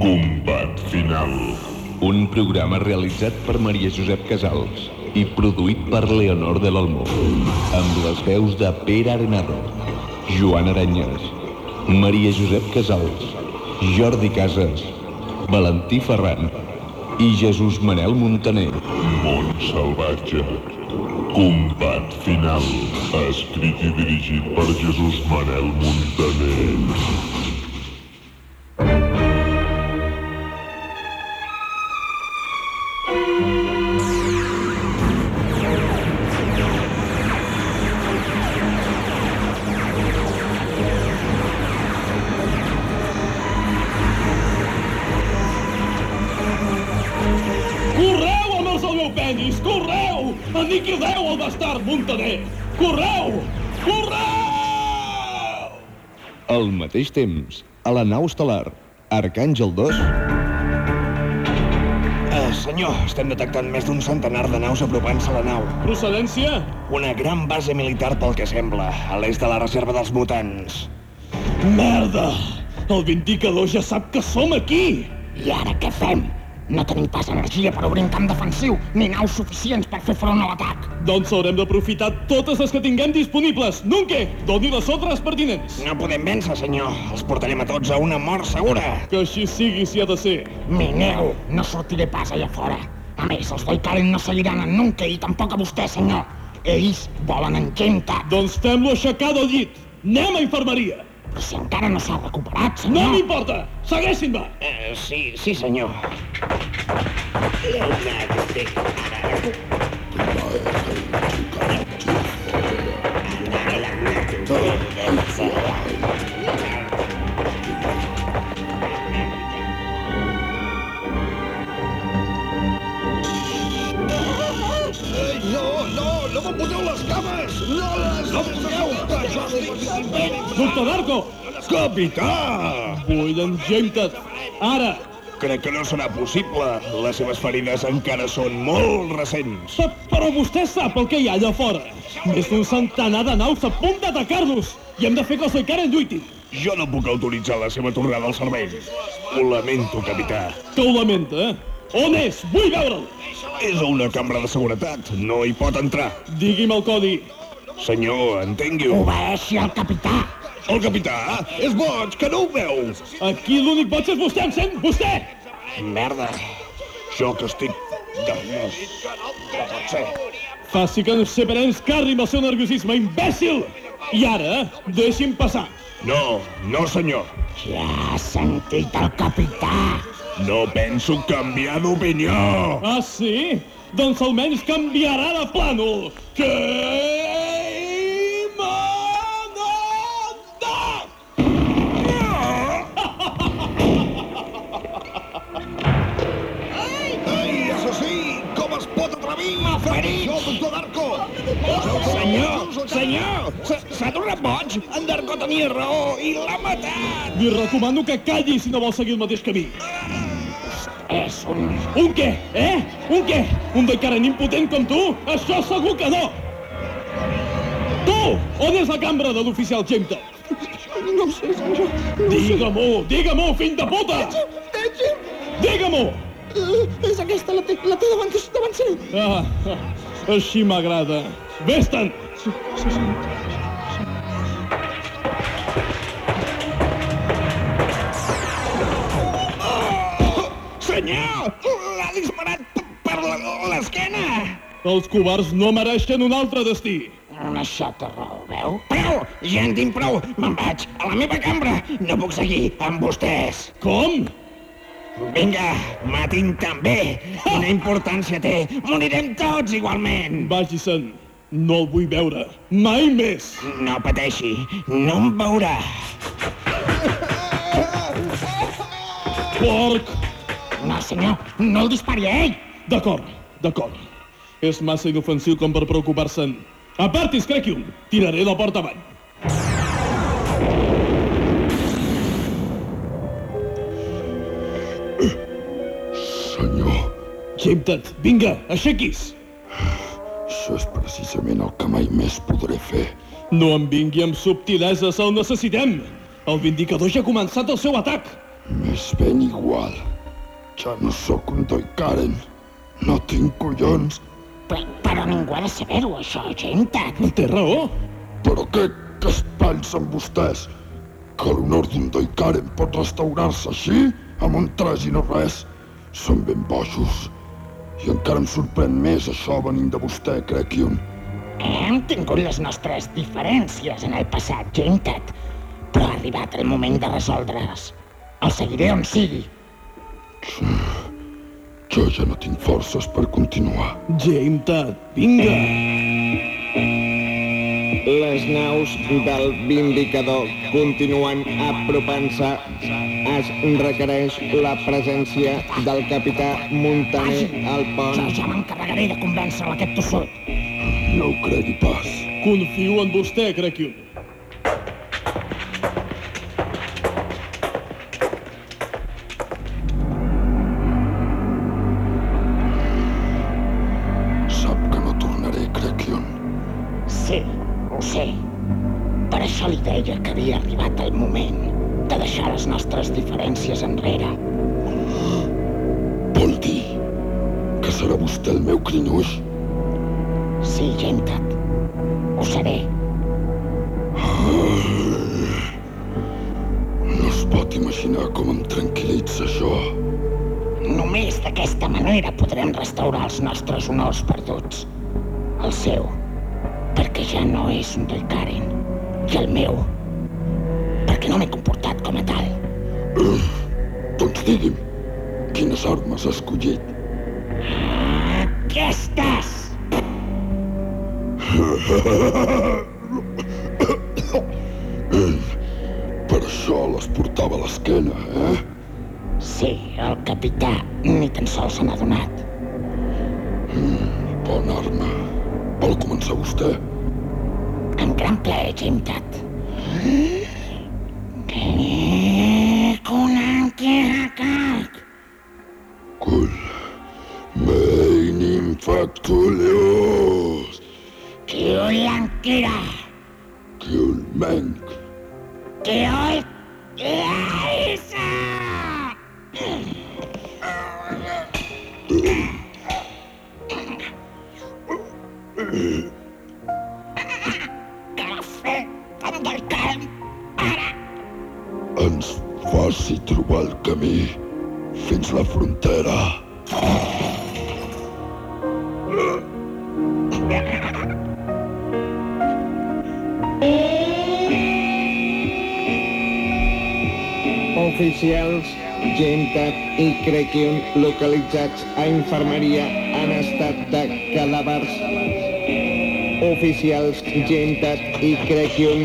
Combat final. Un programa realitzat per Maria Josep Casals i produït per Leonor de l'Olmo, amb les veus de Pere Arenado, Joan Aranyes, Maria Josep Casals, Jordi Casas, Valentí Ferran i Jesús Manel Montaner. Món salvatge. Combat final. Escrit i dirigit per Jesús Manel Montaner. Mateix temps, a la nau estel·lar, Arcàngel 2, Eh, senyor, estem detectant més d'un centenar de naus apropant-se a la nau. Procedència? Una gran base militar pel que sembla, a l'est de la reserva dels mutants. Merda! El Vindicador ja sap que som aquí! I ara què fem? No tenim pas energia per obrir un camp defensiu, ni naus suficients per fer front a l'atac. Doncs haurem d'aprofitar totes les que tinguem disponibles. Nunque, doni les ordres pertinents. No podem vèncer, senyor. Els portarem a tots a una mort segura. Que així sigui si ha de ser. Mineu, no sortiré pas allà fora. A més, els Doikaren no seguiran en Nunca i tampoc a vostè, senyor. Ells volen en Genta. Doncs fem-lo aixecar del llit. Anem a infermeria. Però si encara no s'ha recuperat, No senyor. m'importa. Segueixin-me. Eh, sí, sí, senyor. No, no, no m'emboteu les cames! No les emboteu! Que jo estic... Doctor Darko, Capità! vull en Gemtet. Ara. Crec que no serà possible. Les seves ferides encara són molt recents. Pe- Però vostè sap el que hi ha allà fora. Més d'un centenar de naus a punt d'atacar-nos. I hem de fer que els Doikaren lluitin. Jo no puc autoritzar la seva tornada al servei. Ho lamento, capità. Que ho lamenta, eh? On és? Vull veure'l. És a una cambra de seguretat. No hi pot entrar. Digui'm el codi. Senyor, entengui-ho. Obeeixi al capità. El capità és boig, que no ho veu. Aquí l'únic boig és vostè, em sent? Vostè! Merda. Jo que estic... nerviós. No pot ser. Faci que ens separem carri amb el seu nerviosisme, imbècil! I ara, deixi'm passar. No, no, senyor. Ja ha sentit el capità. No penso canviar d'opinió. Ah, sí? Doncs almenys canviarà de plànol. Que... Senyor, senyor, s'ha- tornat boig. En Darko tenia raó i l'ha matat. Li recomano que calli si no vol seguir el mateix camí. És un... Un què? Eh? Un què? Un decaren impotent com tu? Això segur que no! Tu! On és la cambra de l'oficial Gemta? No ho sé, senyor. Digue-m'ho! Digue-m'ho, fill de puta! Deixi'm! Digue-m'ho! Uh, és aquesta, la té, la té davant, davant seu. Ah, ah, així m'agrada. Vés-te'n! Sí, sí, sí. Senyor, l'ha disparat per l'esquena. Els covards no mereixen un altre destí. Una xata raó, veu? Prou, ja en tinc prou. Me'n vaig a la meva cambra. No puc seguir amb vostès. Com? Vinga, matin també. Quina importància té. Morirem tots igualment. Vagi-se'n. No el vull veure. Mai més. No pateixi, no em veurà. Porc! No, senyor, no el dispari a ell. D'acord, d'acord. És massa inofensiu com per preocupar-se'n. Apartis, Crecium! Tiraré la porta avall. Senyor, Xipta't, vinga, aixequis! això és precisament el que mai més podré fer. No em vingui amb subtileses, el necessitem! El Vindicador ja ha començat el seu atac! Més ben igual. Ja no sóc un Karen. No tinc collons. Però, però ningú ha de saber-ho, això, Gentat. Té raó. Però què, què es pensen vostès? Que l'honor d'un Karen pot restaurar-se així? Amb un tres i no res? Són ben bojos. I encara em sorprèn més això venint de vostè, Crekion. Hem tingut les nostres diferències en el passat, Gentat. Però ha arribat el moment de resoldre-les. El seguiré on sigui. Jo ja no tinc forces per continuar. Gentat, vinga. Les naus del Vindicador continuen apropant-se. Es requereix la presència del capità Montaner al Jo pont. ja m'encarregaré de convèncer aquest tossut. No ho cregui pas. Confio en vostè, Crekion. Imaginar com em tranquil·litza això. Només d'aquesta manera podrem restaurar els nostres honors perduts. El seu, perquè ja no és un del Karen. I el meu, perquè no m'he comportat com a tal. Doncs digui'm, quines armes ha escollit? Aquestes! les portava a l'esquena, eh? Sí, el capità ni tan sols se n'ha donat. Bona arma. Vol començar vostè? Amb gran plaer, Gentat. Kunankihakak! Kul. Mein infactulius. Localitzats a infermeria en estat de cadàvers. Oficials Gentat i Crekion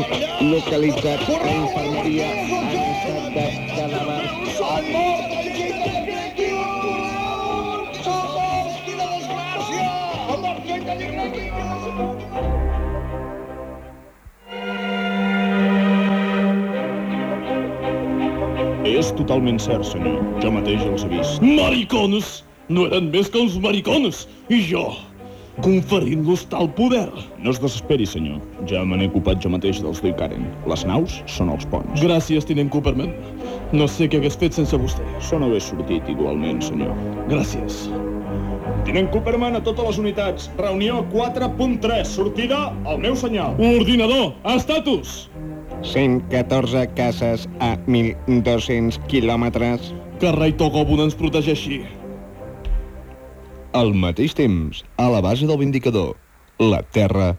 localitzats a infermeria en És totalment cert, senyor. Jo mateix els he vist. Maricones! No eren més que uns maricones. I jo, conferint-los tal poder. No es desesperi, senyor. Ja me n'he ocupat jo mateix dels Duikaren. Les naus són els ponts. Gràcies, tinent Cooperman. No sé què hagués fet sense vostè. Són haver sortit igualment, senyor. Gràcies. Tinent Cooperman a totes les unitats. Reunió 4.3. Sortida al meu senyal. Ordinador, estatus! 114 cases a 1.200 quilòmetres. Que Rai Togobun ens protegeixi. Al mateix temps, a la base del Vindicador, la Terra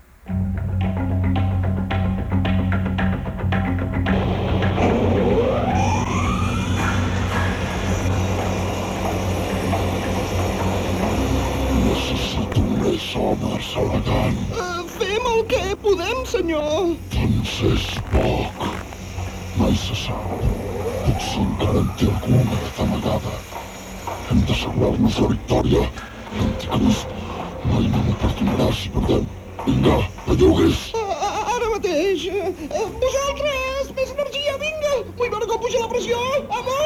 Necessito més homes elegant. El que podem, senyor. Doncs és poc. Mai se sap. Potser encara en té alguna d'amagada. Hem d'assegurar-nos la victòria. L'anticrist mai no m'ho perdonarà si perdem. Vinga, belluguis! Ara mateix. Vosaltres, més energia, vinga. Vull veure com puja la pressió. Amunt,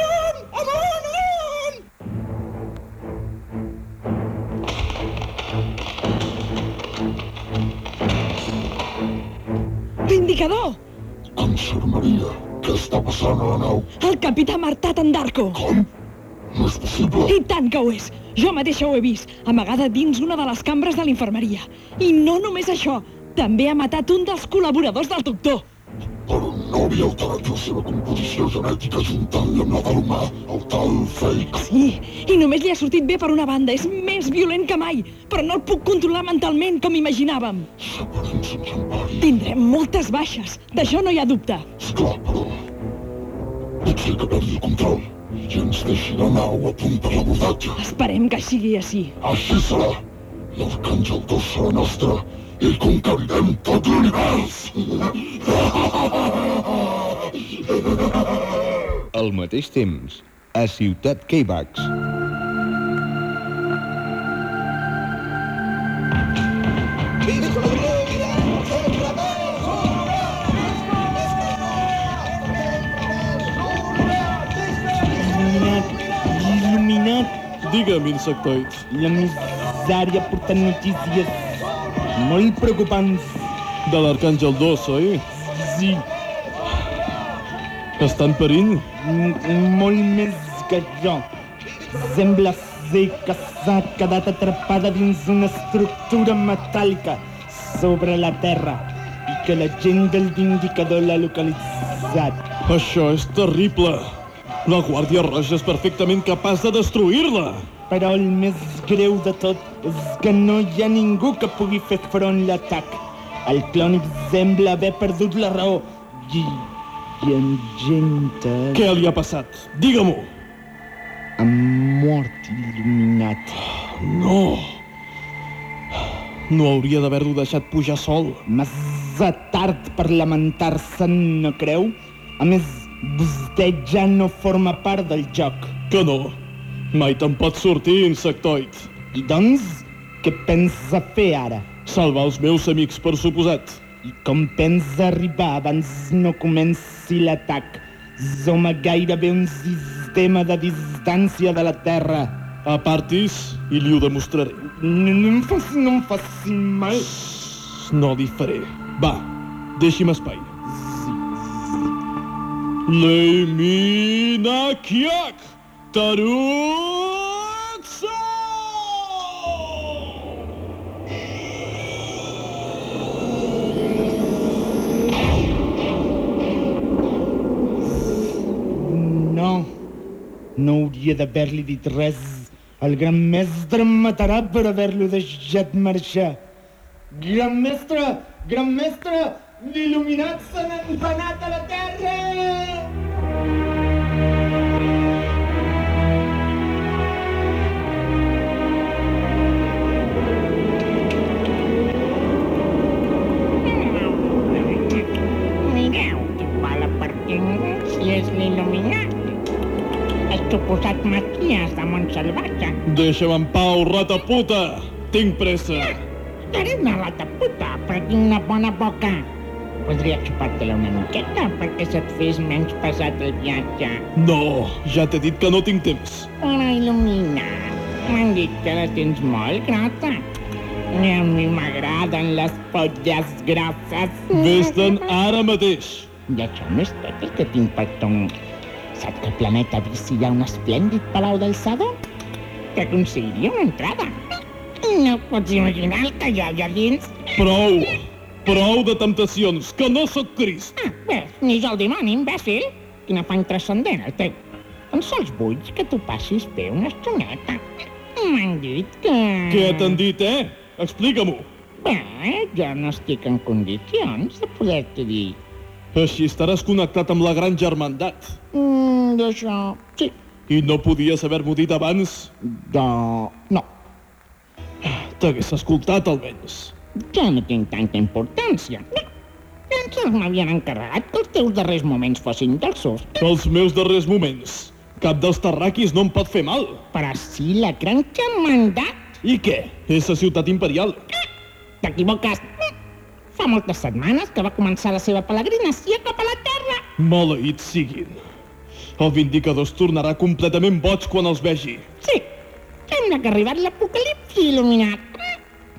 capità en Darko. Com? No és possible. I tant que ho és. Jo mateixa ho he vist, amagada dins una de les cambres de l'infermeria. I no només això, també ha matat un dels col·laboradors del doctor. Però no havia alterat la seva composició genètica juntant-la amb la de l'humà, el tal fake. Sí, i només li ha sortit bé per una banda. És més violent que mai, però no el puc controlar mentalment com imaginàvem. Separem sense empari. Tindrem moltes baixes, d'això no hi ha dubte. Esclar, però... Pot ser que perdi el control i ens deixi la nau a punt per l'abordatge. Esperem que sigui així. Així serà. L'Arcàngel 2 serà nostre i conquerirem tot l'univers. Al mateix temps, a Ciutat K-Bax. Il·luminat, Digue'm, insectoid. la misèria portant notícies molt preocupants. De l'Arcàngel 2, oi? Sí, Està en perill? m- molt més que jo. Sembla ser que s'ha quedat atrapada dins una estructura metàl·lica sobre la Terra i que la gent del Vindicador l'ha localitzat. Això és terrible. La Guàrdia Roja és perfectament capaç de destruir-la. Però el més greu de tot és que no hi ha ningú que pugui fer front l'atac. El clònic sembla haver perdut la raó i, i en gent Què li ha passat? Digue-m'ho. ha mort il·luminat. No. No hauria d'haver-lo deixat pujar sol. Massa tard per lamentar-se, no creu? A més, vostè ja no forma part del joc. Que no. Mai te'n pot sortir, insectoid. I doncs, què pensa fer ara? Salvar els meus amics, per suposat. I com pensa arribar abans no comenci l'atac? Som a gairebé un sistema de distància de la Terra. Apartis i li ho demostraré. No, no em faci, no em faci mal. No li faré. Va, deixi'm espai. Leminakiak! Tarutsa! No, no hauria d'haver-li dit res. El gran mestre em matarà per haver-lo deixat marxar. Gran mestre! Gran mestre! L'il·luminat s'ha empanat a la terra! Mireu vola per ningú si és l'il·luminat. El suposat Matías de Montsalvatge. Deixa'm en pau, rata puta! Tinc pressa! Eres una rata puta, però tinc una bona boca. Podria xupar-te-la una miqueta perquè se't fes menys pesat el viatge. No, ja t'he dit que no tinc temps. Però il·luminat. M'han dit que la tens molt grata. I a mi m'agraden les polles grosses. Vés-te'n ara mateix. I això no és tot el que tinc per tu. Saps que al planeta Vici hi ha un esplèndid palau? Que aconseguiria una entrada. No pots imaginar el que hi ha allà dins. Prou! Prou de temptacions, que no sóc Crist! Ah, bé, ni jo el dimoni, imbècil. Quin afany transcendent el teu. Tan sols vull que tu passis bé una estoneta. M'han dit que... Què t'han dit, eh? Explica-m'ho. Bé, jo no estic en condicions de poder-te dir. Així estaràs connectat amb la gran germandat. Mm, D'això... Sí. I no podies haver-m'ho dit abans? De... No. T'hagués escoltat, almenys. Jo no tinc tanta importància. Sols m'havien encarregat que els teus darrers moments fossin dolços. Els meus darrers moments. Cap dels terraquis no em pot fer mal. Però sí la gran mandat. I què? És la ciutat imperial. T'equivoques. Fa moltes setmanes que va començar la seva peregrinació cap a la Terra. Maleïts siguin. El Vindicador es tornarà completament boig quan els vegi. Sí, sembla que ha arribat l'apocalipsi il·luminat.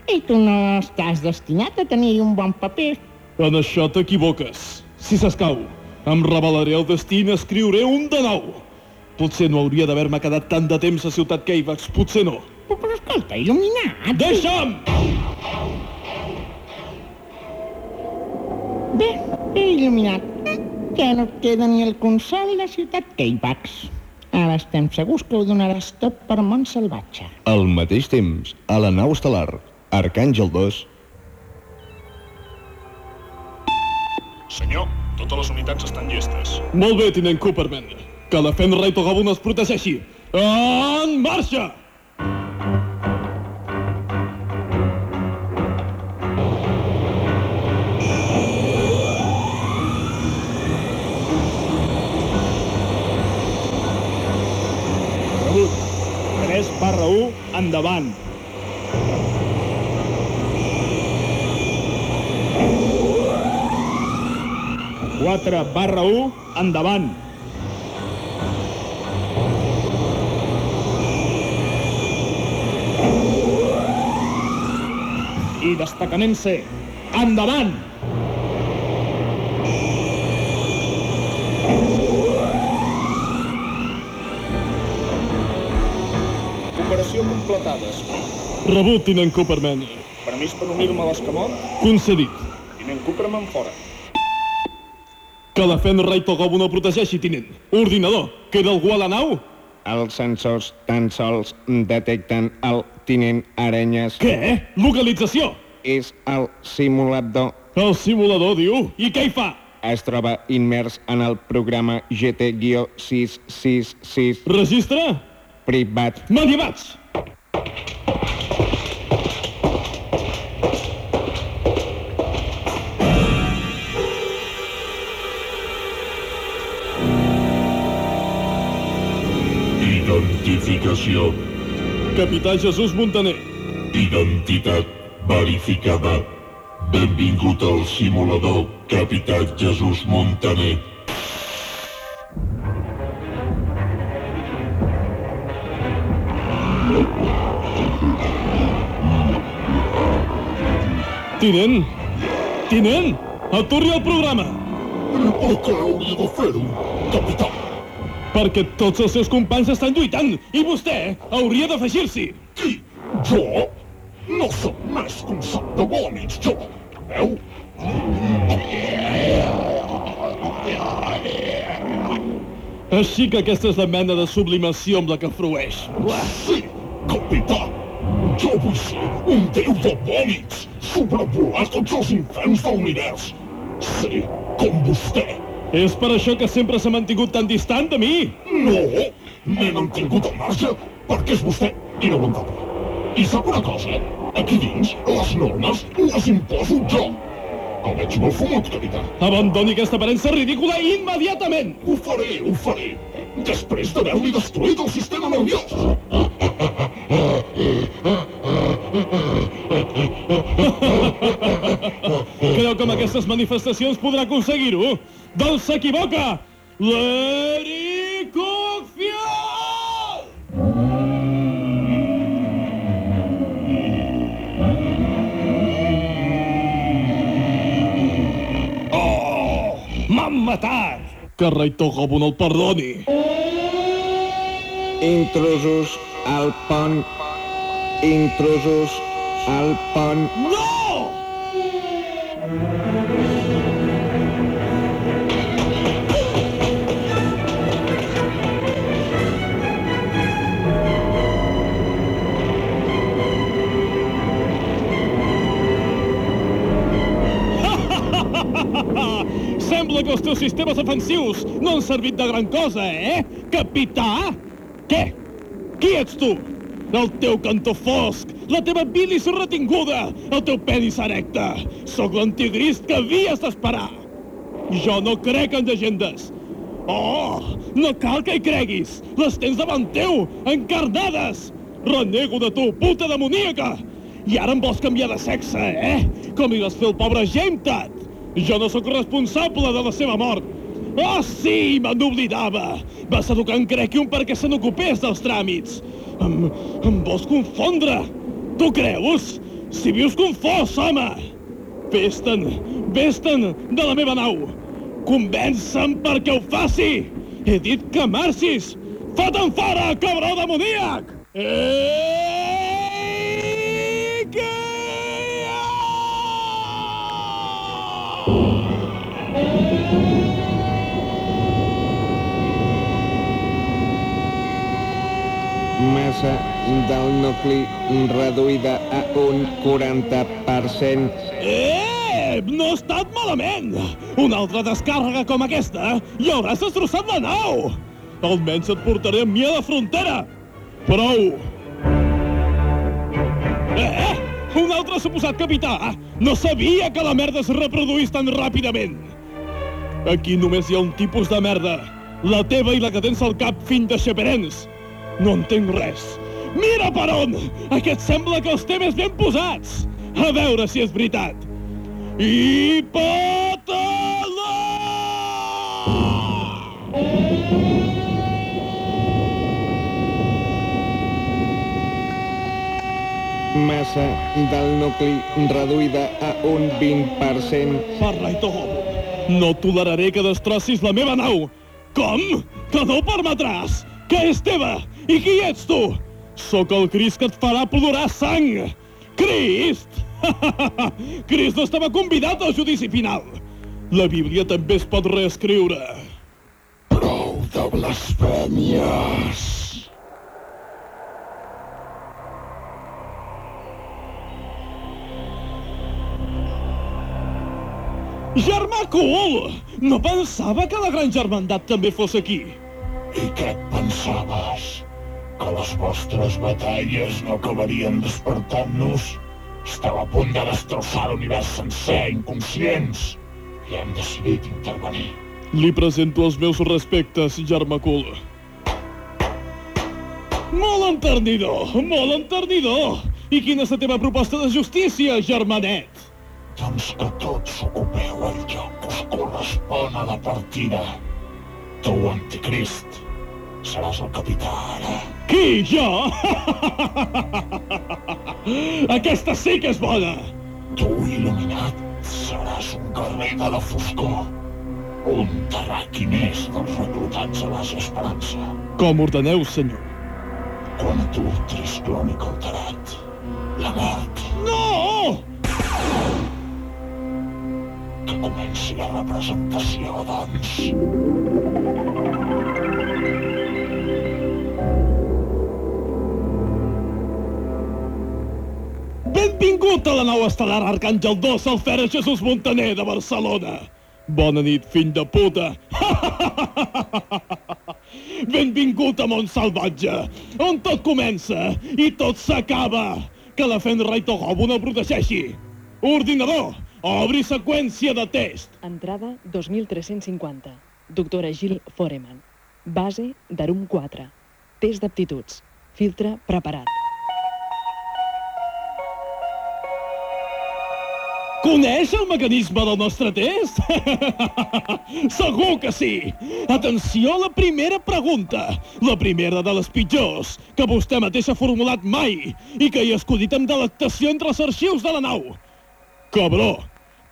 I tu no estàs destinat a tenir un bon paper. En això t'equivoques. Si s'escau, Em revelaré el destí i n'escriuré un de nou. Potser no hauria d'haver-me quedat tant de temps a Ciutat Keivax, potser no. Però escolta, il·luminat... Deixa'm! Bé, bé il·luminat. Ja no et queda ni el consol de Ciutat Keivax. Ara estem segurs que ho donaràs tot per món salvatge. Al mateix temps, a la nau estel·lar, Arcàngel 2, Senyor, totes les unitats estan llestes. Molt bé, tinent Cooperman. Que la Fenray Togabun es protegeixi. En marxa! Rebut. 3 barra 1, endavant. Quatre barra 1, endavant. I destacament C, endavant! Operació completada. Rebut, tinent Cooperman. Permís per unir-me a l'escamot? Concedit. Tinent Cooperman fora. Que la Fenray Togabun el protegeixi, tinent. Ordinador, queda algú a la nau? Els sensors tan sols detecten el tinent Arenyes. Què? Localització! És el simulador. El simulador, diu? I què hi fa? Es troba immers en el programa GT-666 Registre? privat. Medievats! Identificació. Capità Jesús Montaner. Identitat verificada. Benvingut al simulador, Capità Jesús Montaner. Tinent! Tinent! Aturi el programa! Per què hauria de fer-ho, capità? Perquè tots els seus companys estan lluitant i vostè hauria d'afegir-s'hi. Qui? Jo? No sóc més que un sac de vòmits, jo. Veu? Així que aquesta és la mena de sublimació amb la que frueix. Sí, capità. Jo vull ser un déu de vòmits, sobrevolar tots els inferns de l'univers. Ser com vostè. És per això que sempre s'ha mantingut tan distant de mi? No, m'he mantingut al marge perquè és vostè inaguantable. I sap una cosa? Aquí dins, les normes les imposo jo. El veig molt fumut, capità. Abandoni aquesta aparença ridícula immediatament! Ho faré, ho faré. Després d'haver-li destruït el sistema nerviós. Creu que amb aquestes manifestacions podrà aconseguir-ho? Doncs s'equivoca! L'Ericocció! M'han matat! Que Rei Togobun el perdoni! Intrusos al pont. Intrusos al pont. No! Sembla que els teus sistemes defensius no han servit de gran cosa, eh? Capità? Què? Qui ets tu? El teu cantó fosc, la teva bilis retinguda, el teu pedis erecte. Sóc l'antigrist que havies d'esperar. Jo no crec en llegendes. Oh, no cal que hi creguis. Les tens davant teu, encarnades. Renego de tu, puta demoníaca. I ara em vols canviar de sexe, eh? Com li vas fer el pobre Gemtat. Jo no sóc responsable de la seva mort. Oh, sí, me n'oblidava. Vas educar en Crecium perquè se n'ocupés dels tràmits. Em, em vols confondre? Tu creus? Si vius confós, home! Vés-te'n, vés-te'n de la meva nau. convença'm perquè ho faci! He dit que marxis! Fot-en fora, cabró demoníac! Ei, Massa del nucli reduïda a un 40%. Eh! No ha estat malament! Una altra descàrrega com aquesta i hauràs destrossat la nau! Almenys et portaré amb mi a la frontera! Prou! Eh? Un altre suposat capità! No sabia que la merda es reproduís tan ràpidament! Aquí només hi ha un tipus de merda. La teva i la que tens al cap, fill de xeperens. No entenc res. Mira per on! Aquest sembla que els té més ben posats. A veure si és veritat. I patala! Massa del nucli reduïda a un 20%. Parla i Togobo. No toleraré que destrossis la meva nau. Com? Que no ho permetràs? Que és teva? I qui ets tu? Sóc el Crist que et farà plorar sang. Crist? Crist no estava convidat al judici final. La Bíblia també es pot reescriure. Prou de blasfèmies. Germà Cul! No pensava que la gran germandat també fos aquí. I què et pensaves? Que les vostres batalles no acabarien despertant-nos? Estava a punt de destrossar l'univers sencer, inconscients. I hem decidit intervenir. Li presento els meus respectes, germà Cul. Molt enternidor, molt enternidor! I quina és la teva proposta de justícia, germanet? Doncs que tots ocupeu el lloc que us correspon a la partida. Tu, anticrist, seràs el capità ara. Qui, jo? Aquesta sí que és bona! Tu, il·luminat, seràs un guerrer de la foscor. Un terraqui més dels reclutats a l'As Esperança. Com ordeneu, senyor. Quan tu, trist clònic alterat, la mort, No! que comenci la representació, doncs. Benvingut a la nau estel·lar Arcàngel 2, el Fera Jesús Montaner de Barcelona. Bona nit, fill de puta. Benvingut a Mont Salvatge, on tot comença i tot s'acaba. Que la Fenra i Togobo no protegeixi. Ordinador, obri seqüència de test. Entrada 2350. Doctora Gil Foreman. Base d'Arum 4. Test d'aptituds. Filtre preparat. Coneix el mecanisme del nostre test? Segur que sí! Atenció a la primera pregunta, la primera de les pitjors, que vostè mateix ha formulat mai i que hi ha escudit amb delectació entre els arxius de la nau. Cabró,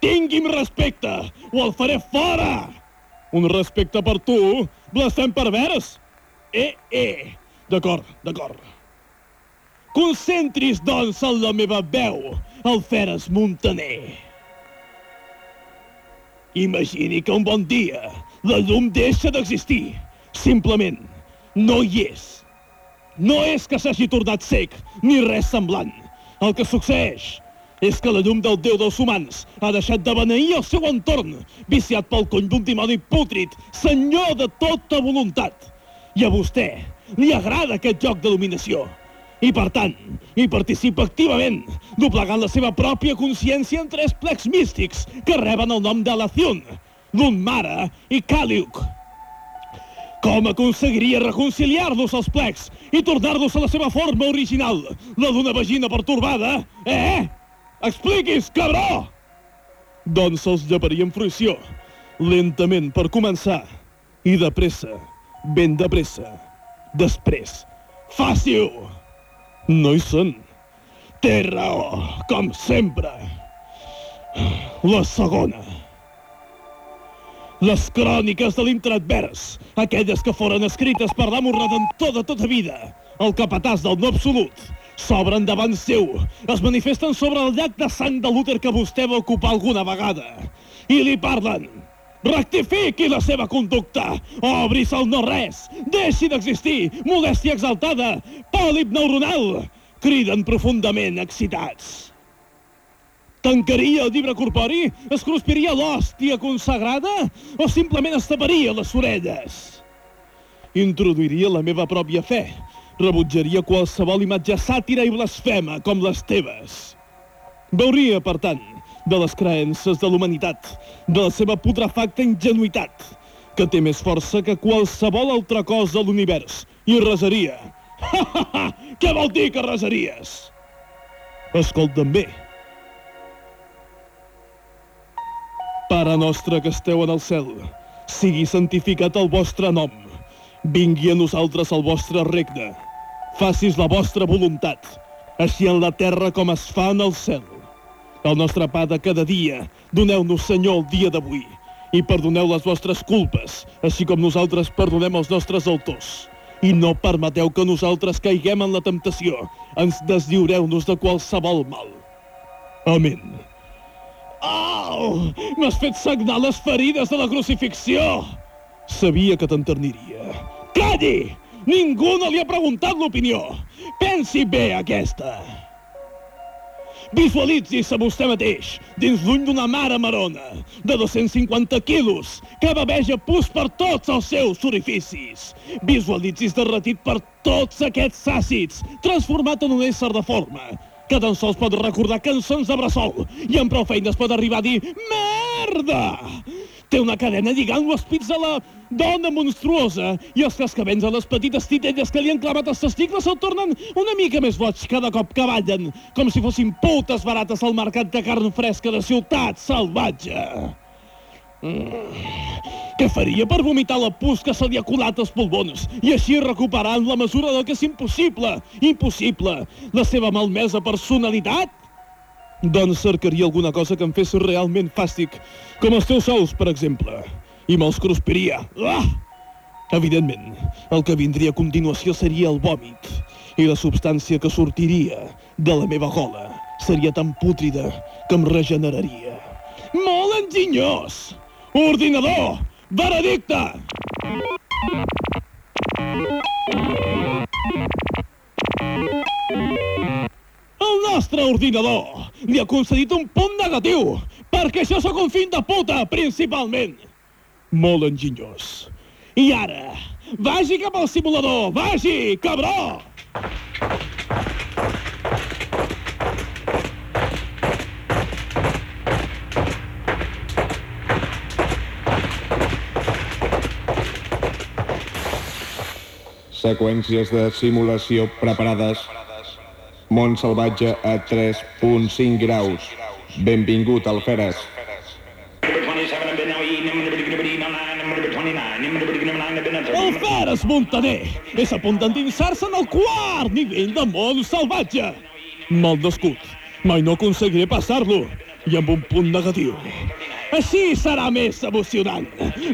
tingui'm respecte o el faré fora! Un respecte per tu, blasfem pervers? Eh, eh, d'acord, d'acord. Concentris, doncs, en la meva veu, el Feres Montaner. Imagini que un bon dia la llum deixa d'existir. Simplement, no hi és. No és que s'hagi tornat sec, ni res semblant. El que succeeix és que la llum del déu dels humans ha deixat de beneir el seu entorn, viciat pel cony d'un dimoni pútrid, senyor de tota voluntat. I a vostè li agrada aquest joc de dominació. I per tant, hi participa activament, doblegant la seva pròpia consciència en tres plecs místics que reben el nom de Lathion, Lunmara i Kaliuk. Com aconseguiria reconciliar-los els plecs i tornar-los a la seva forma original, la d'una vagina pertorbada? Eh? Expliquis, cabró! Doncs se'ls llevaria en fruició, lentament per començar, i de pressa, ben de pressa. Després, fàcil! No hi són. Té raó, com sempre. La segona. Les cròniques de l'intradvers, aquelles que foren escrites per l'amo redentor de tota vida, el capatàs del no absolut, s'obren davant seu, es manifesten sobre el llac de sang de l'úter que vostè va ocupar alguna vegada, i li parlen. Rectifiqui la seva conducta, obris el no-res, deixi d'existir, modèstia exaltada, pòlip neuronal, criden profundament excitats. Tancaria el llibre corpori? Es cruspiria l'hòstia consagrada? O simplement es taparia les orelles? Introduiria la meva pròpia fe. Rebutjaria qualsevol imatge sàtira i blasfema com les teves. Veuria, per tant, de les creences de l'humanitat, de la seva putrefacta ingenuïtat, que té més força que qualsevol altra cosa a l'univers, i resaria. Ha! Què vol dir que resaries? Escolta'm bé. Pare nostre que esteu en el cel, sigui santificat el vostre nom. Vingui a nosaltres el vostre regne. Facis la vostra voluntat, així en la terra com es fa en el cel. El nostre pa de cada dia, doneu-nos, Senyor, el dia d'avui, i perdoneu les vostres culpes, així com nosaltres perdonem els nostres autors. I no permeteu que nosaltres caiguem en la temptació. Ens deslliureu-nos de qualsevol mal. Amén. Au! M'has fet sagnar les ferides de la crucifixió! Sabia que t'enterniria. Calli! Ningú no li ha preguntat l'opinió. Pensi bé aquesta. Visualitzi-se vostè mateix, dins l'ull d'una mare marona, de 250 quilos, que baveja pus per tots els seus orificis. Visualitzis derretit per tots aquests àcids, transformat en un ésser de forma, que tan sols pot recordar cançons de bressol i amb prou feines pot arribar a dir Merda! Té una cadena lligant-lo pits de la dona monstruosa i els cascabents a les petites titelles que li han clavat els testicles se'l tornen una mica més boig cada cop que ballen, com si fossin putes barates al mercat de carn fresca de ciutat salvatge. Mm. Què faria per vomitar la pus que se li ha colat als pulmons i així recuperar en la mesura del que és impossible, impossible, la seva malmesa personalitat? Doncs cercaria alguna cosa que em fes realment fàstic, com els teus ous, per exemple, i me'ls cruspiria. Ah! Evidentment, el que vindria a continuació seria el vòmit, i la substància que sortiria de la meva gola seria tan pútrida que em regeneraria. Molt enginyós! Ordinador, veredicte! El nostre ordinador li ha concedit un punt negatiu, perquè això sóc un fill de puta, principalment. Molt enginyós. I ara, vagi cap al simulador, vagi, cabró! Seqüències de simulació preparades. Món salvatge a 3.5 graus. Benvingut, Alferes. El Feres Montaner és a punt d'endinsar-se en el quart nivell de món salvatge. Mal d'escut. Mai no aconseguiré passar-lo. I amb un punt negatiu. Així serà més emocionant.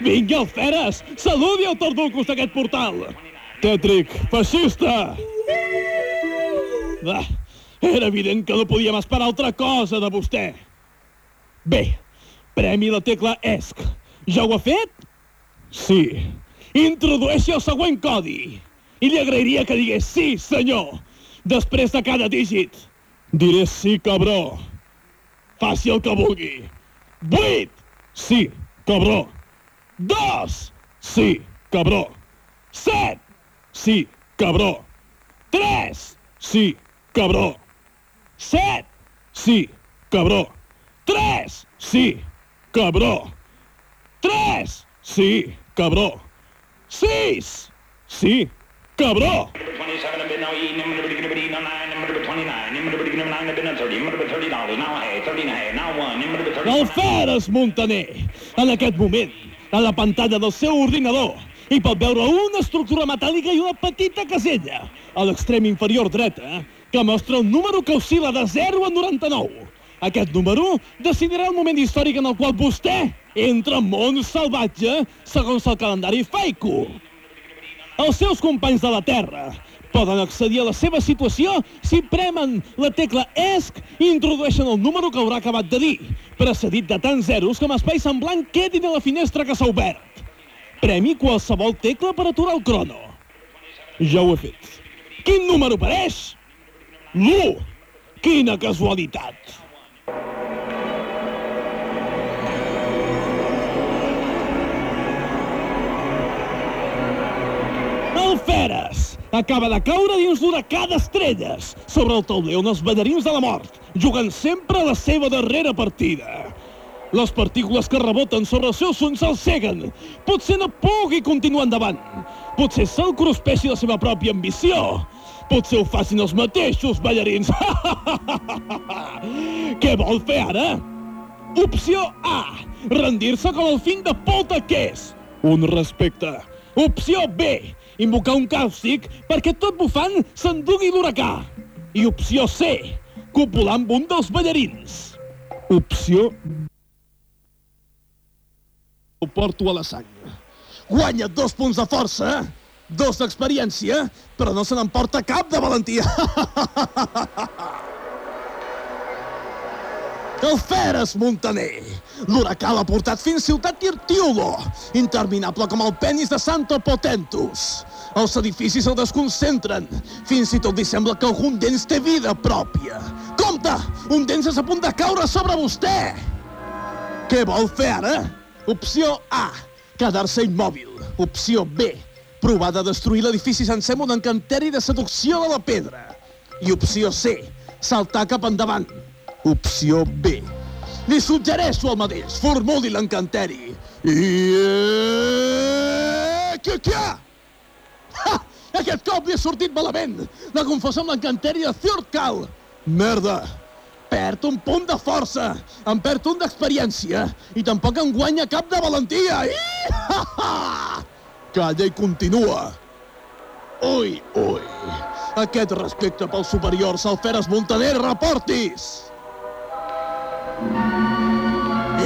Vingui el Feres, saludi el torducos d'aquest portal. Tètric, feixista! Ah, era evident que no podíem esperar altra cosa de vostè. Bé, premi la tecla ESC. Ja ho ha fet? Sí. Introdueixi el següent codi. I li agrairia que digués sí, senyor. Després de cada dígit. Diré sí, cabró. Faci el que vulgui. Vuit. Sí, cabró. Dos. Sí, cabró. Set. Sí, cabró. Tres. Sí, cabró. Set. Sí, cabró. Tres. Sí, cabró. Tres. Sí, cabró. Sis. Sí, cabró. El Feres Montaner, en aquest moment, a la pantalla del seu ordinador, hi pot veure una estructura metàl·lica i una petita casella, a l'extrem inferior dreta, que mostra un número que oscil·la de 0 a 99. Aquest número decidirà el moment històric en el qual vostè entra en món salvatge segons el calendari Faiku. Els seus companys de la Terra poden accedir a la seva situació si premen la tecla ESC i introdueixen el número que haurà acabat de dir, precedit de tants zeros com espais en blanc quedin a la finestra que s'ha obert. Premi qualsevol tecla per aturar el crono. Ja ho he fet. Quin número apareix? L'1. Quina casualitat. El Feres acaba de caure dins l'huracà d'estrelles sobre el tauler on els ballarins de la mort juguen sempre la seva darrera partida. Les partícules que reboten sobre els seus ulls el ceguen. Potser no pugui continuar endavant. Potser se'l cruspeixi la seva pròpia ambició. Potser ho facin els mateixos ballarins. Què vol fer ara? Opció A. Rendir-se com el fill de puta que és. Un respecte. Opció B. Invocar un càustic perquè tot bufant s'endugui l'huracà. I opció C. Copular amb un dels ballarins. Opció ho porto a la sang. Guanya dos punts de força, dos d'experiència, però no se n'emporta cap de valentia. El Feres Montaner. L'huracà l'ha portat fins Ciutat Tirtiulo, interminable com el penis de Santo Potentus. Els edificis el desconcentren. Fins i tot li sembla que algun d'ells té vida pròpia. Compte! Un d'ells és a punt de caure sobre vostè! Què vol fer ara? Opció A. Quedar-se immòbil. Opció B. Provar de destruir l'edifici sencer amb un encanteri de seducció de la pedra. I opció C. Saltar cap endavant. Opció B. Li suggereixo el mateix. Formuli l'encanteri. I... Què, què? Ha! Aquest cop li ha sortit malament. La confosa amb l'encanteri de Thurkal. Merda! Perd un punt de força, em perd un d'experiència i tampoc em guanya cap de valentia. I... Ha, ha! Calla i continua. Ui, ui. Aquest respecte pels superiors, Alferes Montaner, reportis!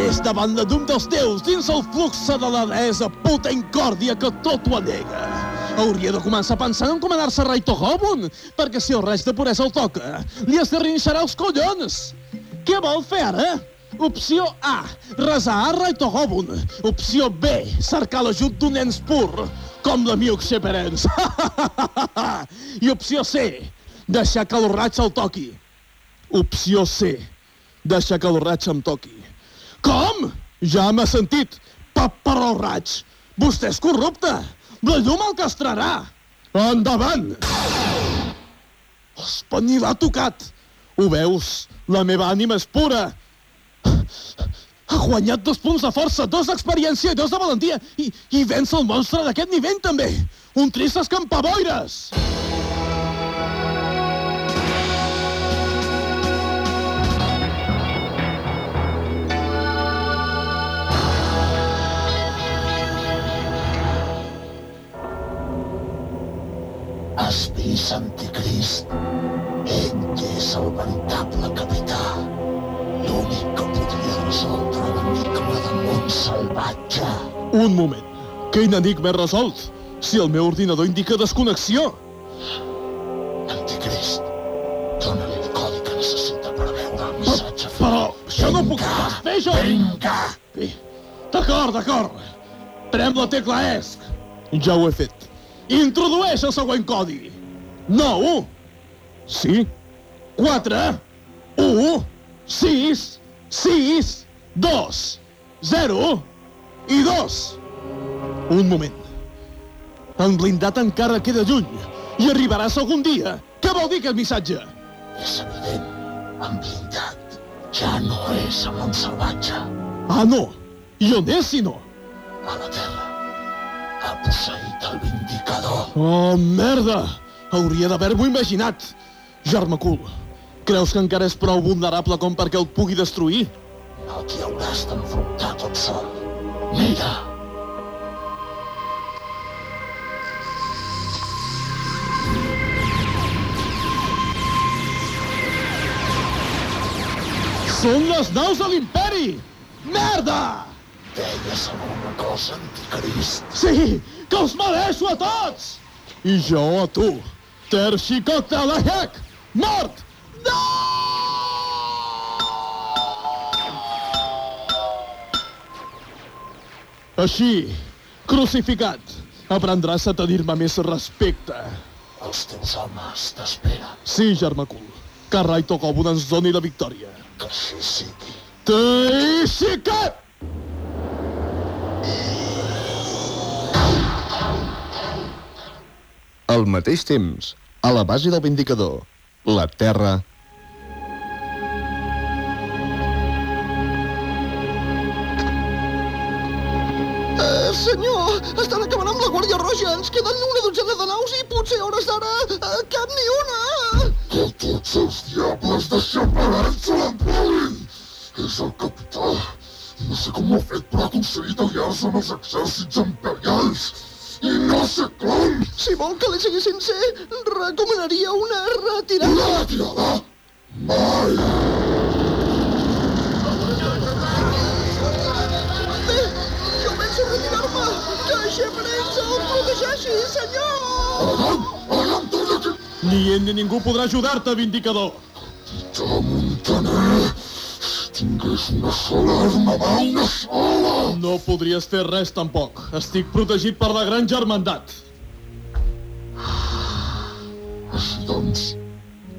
És davant de d'un dels teus, dins el flux de la deessa puta incòrdia que tot ho anega. Hauria de començar pensant en encomanar-se a Raito Hobun, perquè si el res de puresa el toca, li esderrinxarà els collons. Què vol fer ara? Opció A, resar a Hobun. Opció B, cercar l'ajut d'un ens pur, com la Miuk Sheperens. I opció C, deixar que raig el toqui. Opció C, deixar que raig em toqui. Com? Ja m'ha sentit, paperó raig. Vostè és corrupte. La llum el castrarà! Endavant! Espanyil ha tocat! Ho veus? La meva ànima és pura! Ha guanyat dos punts de força, dos d'experiència i dos de valentia, i, i vèncer el monstre d'aquest nivell, també! Un trist escampaboires! Has vist, anticrist? Ell és el veritable capità. L'únic que del món salvatge. Un moment. Quin enigma he resolt? Si el meu ordinador indica desconnexió. Anticrist, dóna-li el codi que necessita per veure el missatge. Però això no puc pas fer, jo! Vinga! D'acord, d'acord. Prem la tecla ESC. Ja ho he fet. Introdueix el següent codi. 9, sí, 4, 1, 6, 6, 2, 0 i 2. Un moment. El blindat encara queda lluny i arribaràs algun dia. Què vol dir aquest missatge? És evident, en blindat ja no és el món salvatge. Ah, no. I on és, si no? A la Terra ha posseït el Vindicador. Oh, merda! Hauria d'haver-m'ho imaginat. Germe cul, creus que encara és prou vulnerable com perquè el pugui destruir? No t'hi hauràs d'enfrontar tot sol. Mira! Són les naus de l'imperi! Merda! Deies alguna cosa, anticrist? Sí, que els mereixo a tots! I jo a tu. Terci Cocktail Ahek! Mort! No! Així, crucificat, aprendràs a tenir-me més respecte. Els teus homes t'esperen. Sí, germà cul. Que Rai Togobun ens doni la victòria. Que així sigui. Teishike! Al mateix temps, a la base del Vindicador, la Terra senyor, estan acabant amb la Guàrdia Roja. Ens queden una dotzena de naus i potser a hores d'ara eh, cap ni una. Que tots els diables de xaparats se l'empolin! És el capità. No sé com ho ha fet, però ha aconseguit aliar-se amb els exèrcits imperials. I no sé com! Si vol que li sigui sincer, recomanaria una retirada. Una retirada? Mai! Xebrens el protegeixi, senyor! Ni ell ni ningú podrà ajudar-te, Vindicador. Capità Montaner, si tingués una sola arma, va, una sola! No podries fer res tampoc. Estic protegit per la gran germandat. Així doncs,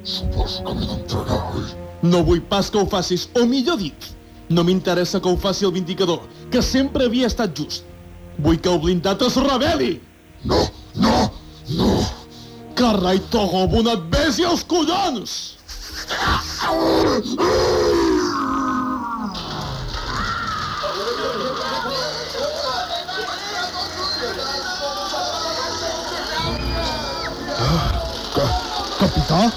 suposo que m'he d'entregar, oi? No vull pas que ho facis, o millor dit, no m'interessa que ho faci el Vindicador, que sempre havia estat just. Vull que el blindat es rebel·li! No, no, no! Que Rai Togobun et besi els collons! Capità?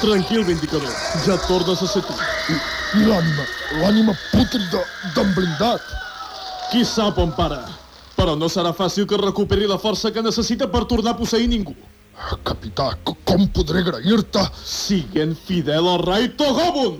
Tranquil, Vindicador, ja tornes a ser tu. I l'ànima, l'ànima pútrida d'en blindat. Qui sap on para? Però no serà fàcil que recuperi la força que necessita per tornar a posseir ningú. Capità, co- com podré agrair-te? Siguent fidel al Rai Togobun!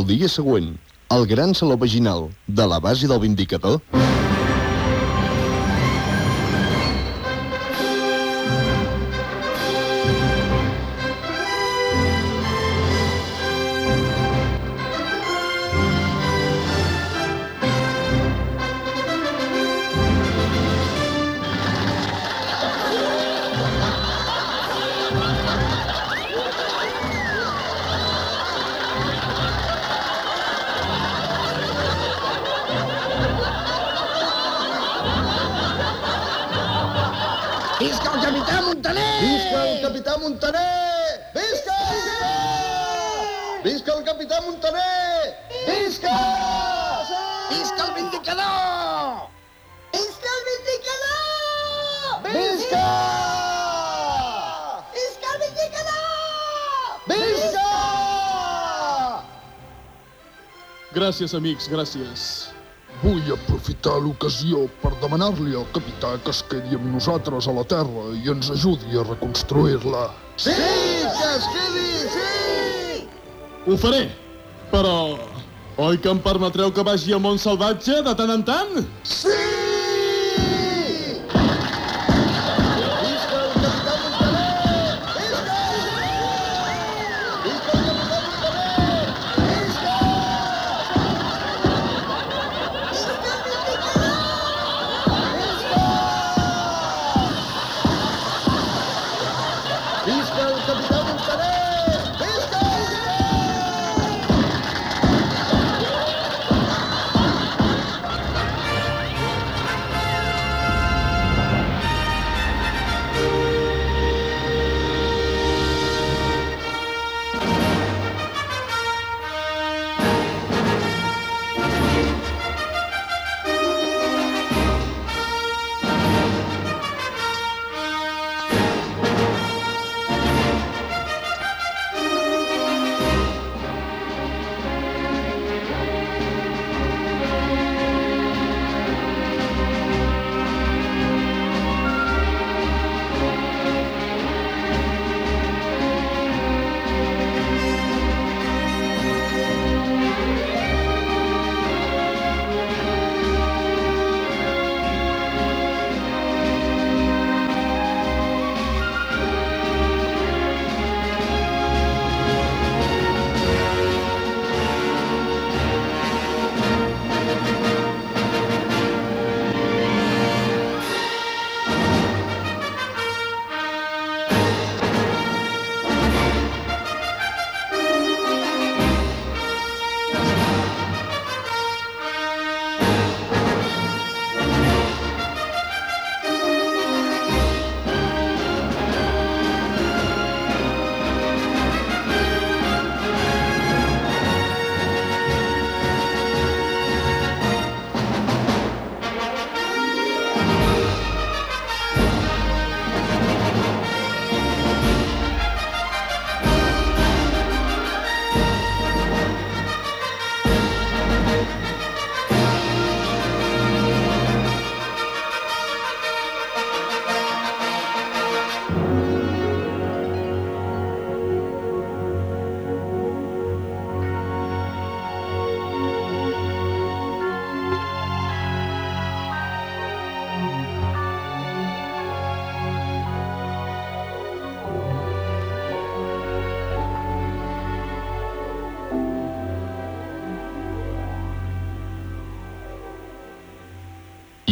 El dia següent, el gran saló vaginal de la base del Vindicador... Visca! Gràcies, amics, gràcies. Vull aprofitar l'ocasió per demanar-li al capità que es quedi amb nosaltres a la Terra i ens ajudi a reconstruir-la. Sí, que es quedi, sí! Ho faré, però... Oi que em permetreu que vagi al món salvatge de tant en tant? Sí!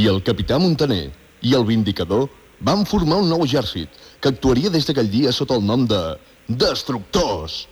El capità Montaner i el Vindicador van formar un nou exèrcit que actuaria des d'aquell dia sota el nom de Destructors.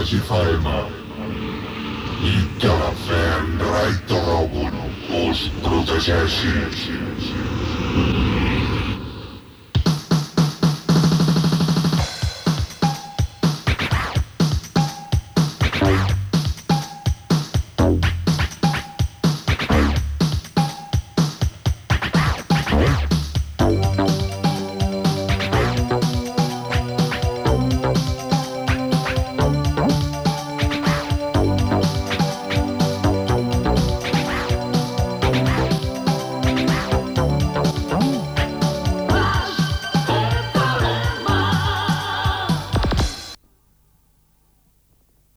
Flash FM. I que la Fenra i Torrogun us protegeixi.